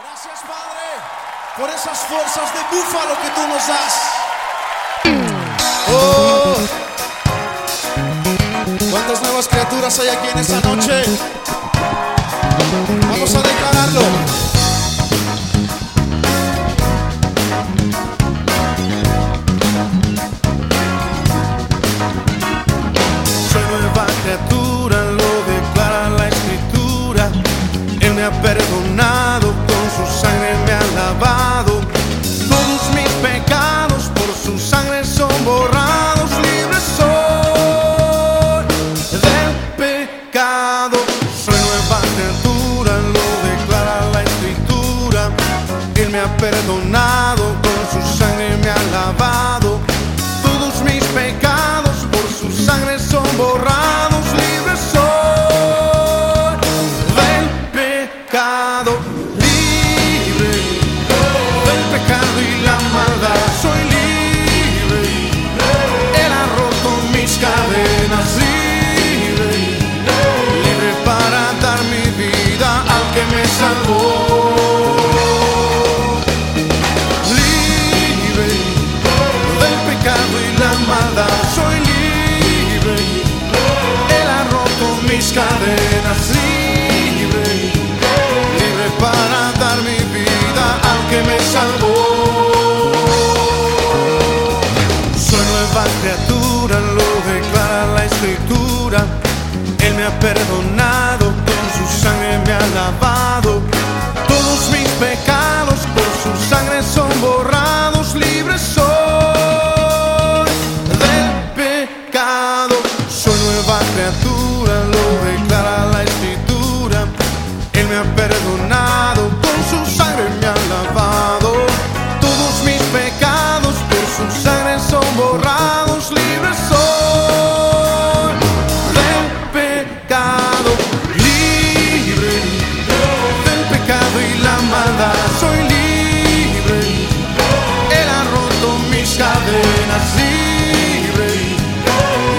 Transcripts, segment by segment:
Gracias, Padre, por esas fuerzas de búfalo que tú nos das. Oh. ¿Cuántas nuevas criaturas hay aquí en esta noche? Vamos a declararlo. Perdonado, con su sangre me ha lavado. Todos mis pecados por su sangre son borrados. Cadenas. Libre. Libre para dar mi vida al que me salvó. Soy nueva criatura, lo declara la escritura. Él me ha perdonado, con su sangre me ha lavado.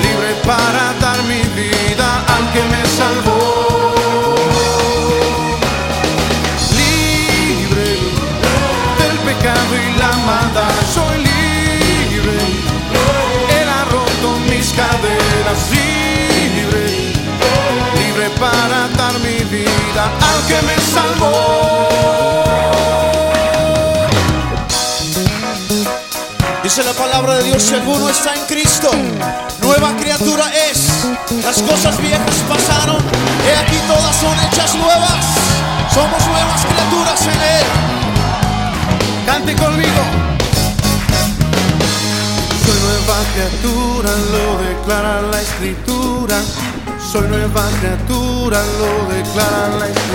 Libre para dar mi vida al que me salvó. Libre del pecado y la maldad. Soy libre. Él ha roto mis cadenas. Libre. Libre para dar mi vida al que me salvó. Dice la palabra de Dios, si alguno está en Cristo, nueva criatura es. Las cosas viejas pasaron, he aquí todas son hechas nuevas. Somos nuevas criaturas en Él. Cante conmigo. Soy nueva criatura, lo declara la escritura. Soy nueva criatura, lo declara la escritura.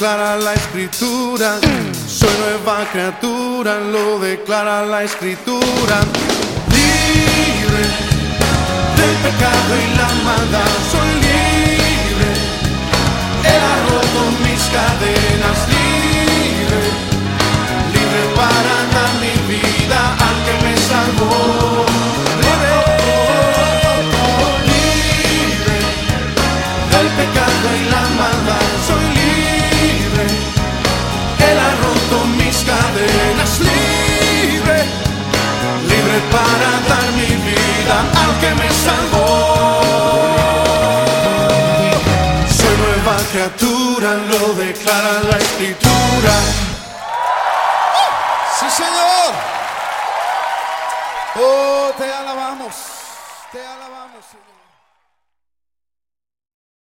Declara la escritura. Soy nueva criatura, lo declara la escritura. Libre del pecado y la maldad, soy libre. Criatura, lo declara la escritura. Sí, Señor. Oh, te alabamos. Te alabamos, Señor.